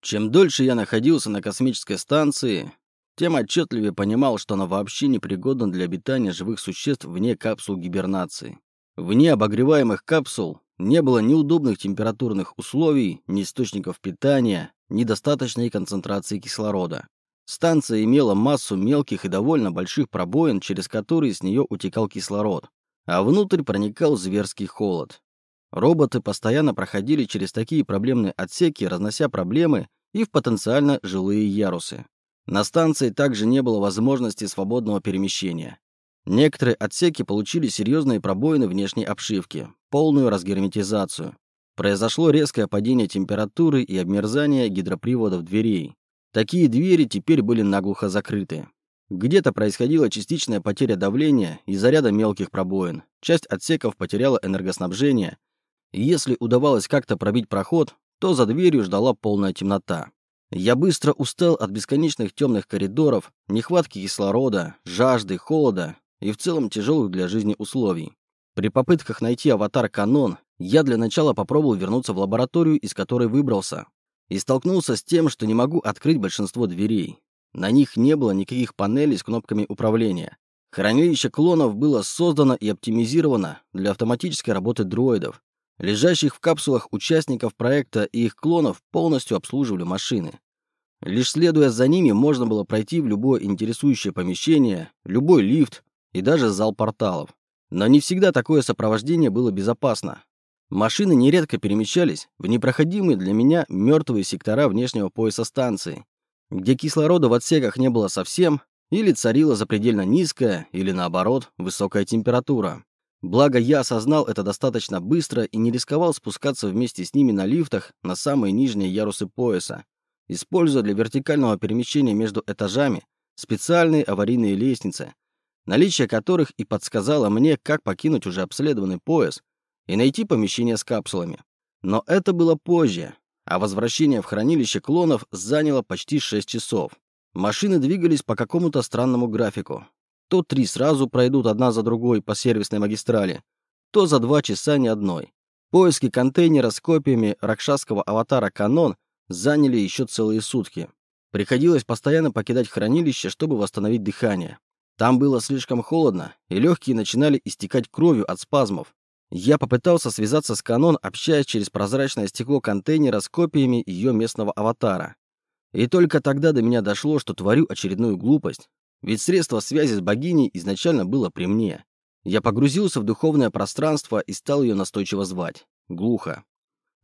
Чем дольше я находился на космической станции, тем отчетливее понимал, что она вообще не пригодна для обитания живых существ вне капсул гибернации. Вне обогреваемых капсул не было ни удобных температурных условий, ни источников питания, ни достаточной концентрации кислорода. Станция имела массу мелких и довольно больших пробоин, через которые с нее утекал кислород, а внутрь проникал зверский холод. Роботы постоянно проходили через такие проблемные отсеки, разнося проблемы и в потенциально жилые ярусы. На станции также не было возможности свободного перемещения. Некоторые отсеки получили серьезные пробоины внешней обшивки, полную разгерметизацию. Произошло резкое падение температуры и обмерзание гидроприводов дверей. Такие двери теперь были наглухо закрыты. Где-то происходила частичная потеря давления из-за ряда мелких пробоин. Часть отсеков потеряла энергоснабжение, и если удавалось как-то пробить проход, то за дверью ждала полная темнота. Я быстро устал от бесконечных темных коридоров, нехватки кислорода, жажды, холода и в целом тяжелых для жизни условий. При попытках найти аватар Канон, я для начала попробовал вернуться в лабораторию, из которой выбрался, и столкнулся с тем, что не могу открыть большинство дверей. На них не было никаких панелей с кнопками управления. Хранилище клонов было создано и оптимизировано для автоматической работы дроидов, Лежащих в капсулах участников проекта и их клонов полностью обслуживали машины. Лишь следуя за ними, можно было пройти в любое интересующее помещение, любой лифт и даже зал порталов. Но не всегда такое сопровождение было безопасно. Машины нередко перемещались в непроходимые для меня мертвые сектора внешнего пояса станции, где кислорода в отсеках не было совсем, или царила запредельно низкая, или наоборот, высокая температура. Благо, я осознал это достаточно быстро и не рисковал спускаться вместе с ними на лифтах на самые нижние ярусы пояса, используя для вертикального перемещения между этажами специальные аварийные лестницы, наличие которых и подсказало мне, как покинуть уже обследованный пояс и найти помещение с капсулами. Но это было позже, а возвращение в хранилище клонов заняло почти 6 часов. Машины двигались по какому-то странному графику, то три сразу пройдут одна за другой по сервисной магистрали, то за два часа ни одной. Поиски контейнера с копиями ракшасского аватара «Канон» заняли еще целые сутки. Приходилось постоянно покидать хранилище, чтобы восстановить дыхание. Там было слишком холодно, и легкие начинали истекать кровью от спазмов. Я попытался связаться с Канон, общаясь через прозрачное стекло контейнера с копиями ее местного аватара. И только тогда до меня дошло, что творю очередную глупость, ведь средство связи с богиней изначально было при мне. Я погрузился в духовное пространство и стал ее настойчиво звать. Глухо.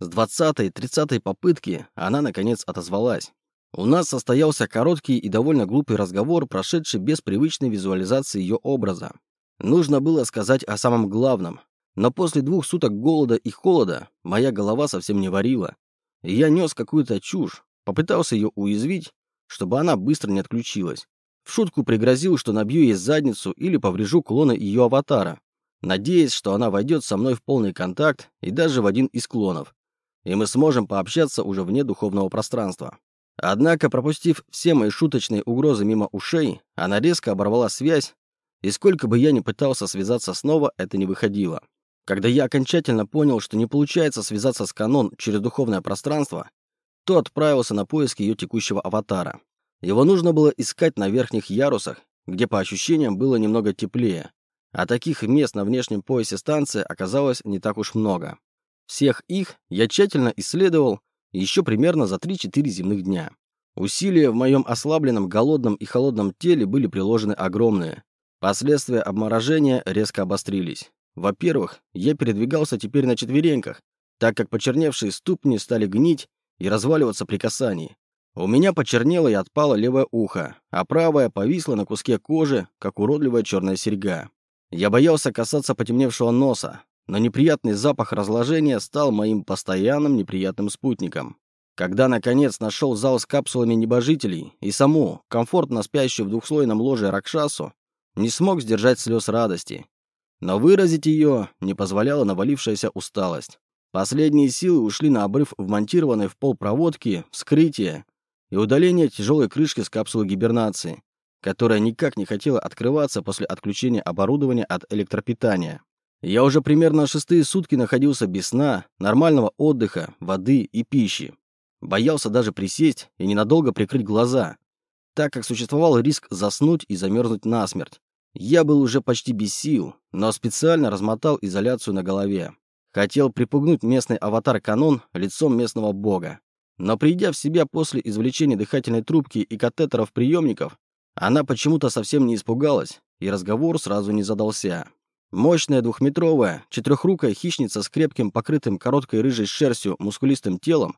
С двадцатой, тридцатой попытки она, наконец, отозвалась. У нас состоялся короткий и довольно глупый разговор, прошедший без привычной визуализации ее образа. Нужно было сказать о самом главном. Но после двух суток голода и холода моя голова совсем не варила. И я нес какую-то чушь, попытался ее уязвить, чтобы она быстро не отключилась. В шутку пригрозил, что набью ей задницу или поврежу клона ее аватара, надеясь, что она войдет со мной в полный контакт и даже в один из клонов, и мы сможем пообщаться уже вне духовного пространства. Однако, пропустив все мои шуточные угрозы мимо ушей, она резко оборвала связь, и сколько бы я ни пытался связаться снова, это не выходило. Когда я окончательно понял, что не получается связаться с Канон через духовное пространство, то отправился на поиски ее текущего аватара. Его нужно было искать на верхних ярусах, где по ощущениям было немного теплее, а таких мест на внешнем поясе станции оказалось не так уж много. Всех их я тщательно исследовал еще примерно за 3-4 земных дня. Усилия в моем ослабленном, голодном и холодном теле были приложены огромные. Последствия обморожения резко обострились. Во-первых, я передвигался теперь на четвереньках, так как почерневшие ступни стали гнить и разваливаться при касании. У меня почернело и отпало левое ухо, а правое повисло на куске кожи, как уродливая черная серьга. Я боялся касаться потемневшего носа, но неприятный запах разложения стал моим постоянным неприятным спутником. Когда, наконец, нашел зал с капсулами небожителей и саму, комфортно спящую в двухслойном ложе Ракшасу, не смог сдержать слез радости. Но выразить ее не позволяла навалившаяся усталость. Последние силы ушли на обрыв вмонтированной в пол проводки, вскрытие и удаление тяжелой крышки с капсулы гибернации, которая никак не хотела открываться после отключения оборудования от электропитания. Я уже примерно шестые сутки находился без сна, нормального отдыха, воды и пищи. Боялся даже присесть и ненадолго прикрыть глаза, так как существовал риск заснуть и замерзнуть насмерть. Я был уже почти без сил, но специально размотал изоляцию на голове. Хотел припугнуть местный аватар-канон лицом местного бога. Но придя в себя после извлечения дыхательной трубки и катетеров приемников, она почему-то совсем не испугалась, и разговор сразу не задался. Мощная двухметровая, четырехрукая хищница с крепким, покрытым короткой рыжей шерстью мускулистым телом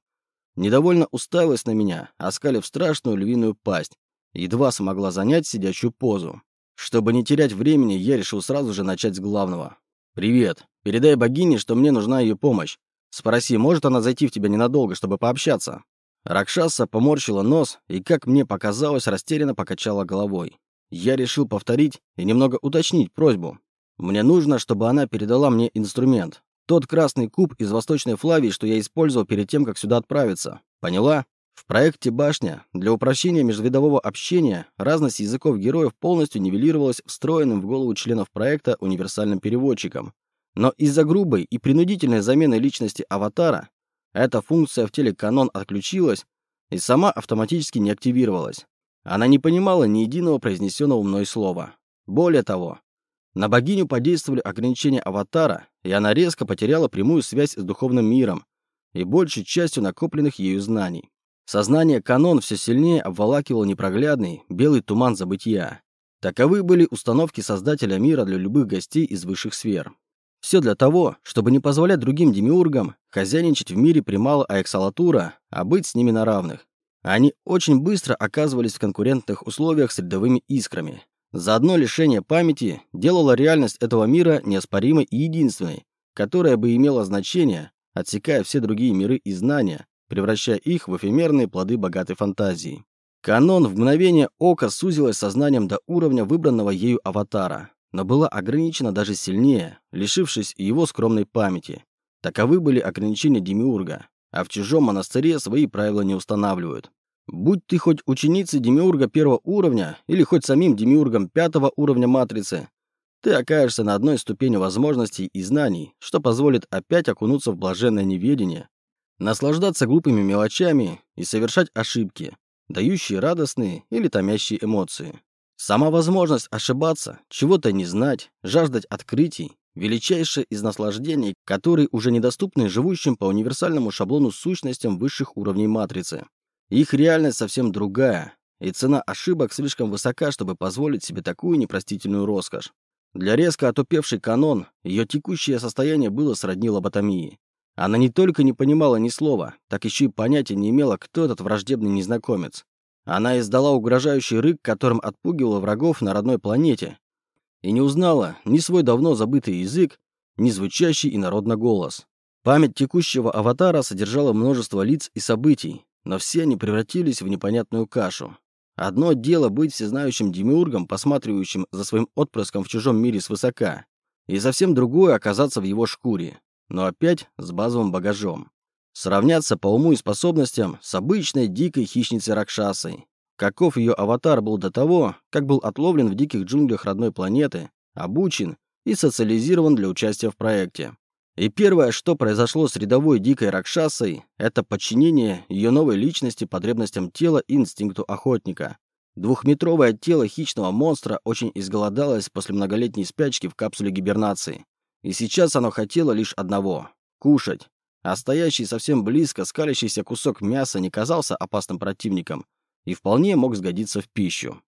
недовольно уставилась на меня, оскалив страшную львиную пасть, едва смогла занять сидячую позу. Чтобы не терять времени, я решил сразу же начать с главного. «Привет. Передай богине, что мне нужна ее помощь. Спроси, может она зайти в тебя ненадолго, чтобы пообщаться?» Ракшаса поморщила нос и, как мне показалось, растерянно покачала головой. Я решил повторить и немного уточнить просьбу. Мне нужно, чтобы она передала мне инструмент. Тот красный куб из Восточной Флавии, что я использовал перед тем, как сюда отправиться. Поняла? В проекте «Башня» для упрощения межвидового общения разность языков героев полностью нивелировалась встроенным в голову членов проекта универсальным переводчиком. Но из-за грубой и принудительной замены личности аватара эта функция в теле канон отключилась и сама автоматически не активировалась. Она не понимала ни единого произнесенного мной слова. Более того, на богиню подействовали ограничения аватара, и она резко потеряла прямую связь с духовным миром и большей частью накопленных ею знаний. Сознание канон все сильнее обволакивал непроглядный белый туман забытия. Таковы были установки создателя мира для любых гостей из высших сфер. Все для того, чтобы не позволять другим демиургам хозяйничать в мире примала Аэксалатура, а быть с ними на равных. Они очень быстро оказывались в конкурентных условиях с рядовыми искрами. Заодно лишение памяти делало реальность этого мира неоспоримой и единственной, которая бы имела значение, отсекая все другие миры и знания, превращая их в эфемерные плоды богатой фантазии. Канон в мгновение ока сузилась сознанием до уровня выбранного ею аватара, но была ограничена даже сильнее, лишившись его скромной памяти. Таковы были ограничения Демиурга, а в чужом монастыре свои правила не устанавливают. Будь ты хоть ученицей Демиурга первого уровня или хоть самим Демиургом пятого уровня Матрицы, ты окажешься на одной ступени возможностей и знаний, что позволит опять окунуться в блаженное неведение наслаждаться глупыми мелочами и совершать ошибки, дающие радостные или томящие эмоции. Сама возможность ошибаться, чего-то не знать, жаждать открытий – величайшее из наслаждений, которые уже недоступны живущим по универсальному шаблону сущностям высших уровней матрицы. Их реальность совсем другая, и цена ошибок слишком высока, чтобы позволить себе такую непростительную роскошь. Для резко отупевшей канон ее текущее состояние было сродни лоботомии. Она не только не понимала ни слова, так еще и понятия не имела, кто этот враждебный незнакомец. Она издала угрожающий рык, которым отпугивала врагов на родной планете, и не узнала ни свой давно забытый язык, ни звучащий инородный голос. Память текущего аватара содержала множество лиц и событий, но все они превратились в непонятную кашу. Одно дело быть всезнающим демиургом, посматривающим за своим отпрыском в чужом мире свысока, и совсем другое оказаться в его шкуре но опять с базовым багажом. Сравняться по уму и способностям с обычной дикой хищницей Ракшасой. Каков ее аватар был до того, как был отловлен в диких джунглях родной планеты, обучен и социализирован для участия в проекте. И первое, что произошло с рядовой дикой Ракшасой, это подчинение ее новой личности потребностям тела и инстинкту охотника. Двухметровое тело хищного монстра очень изголодалось после многолетней спячки в капсуле гибернации. И сейчас оно хотело лишь одного — кушать. А стоящий совсем близко скалящийся кусок мяса не казался опасным противником и вполне мог сгодиться в пищу.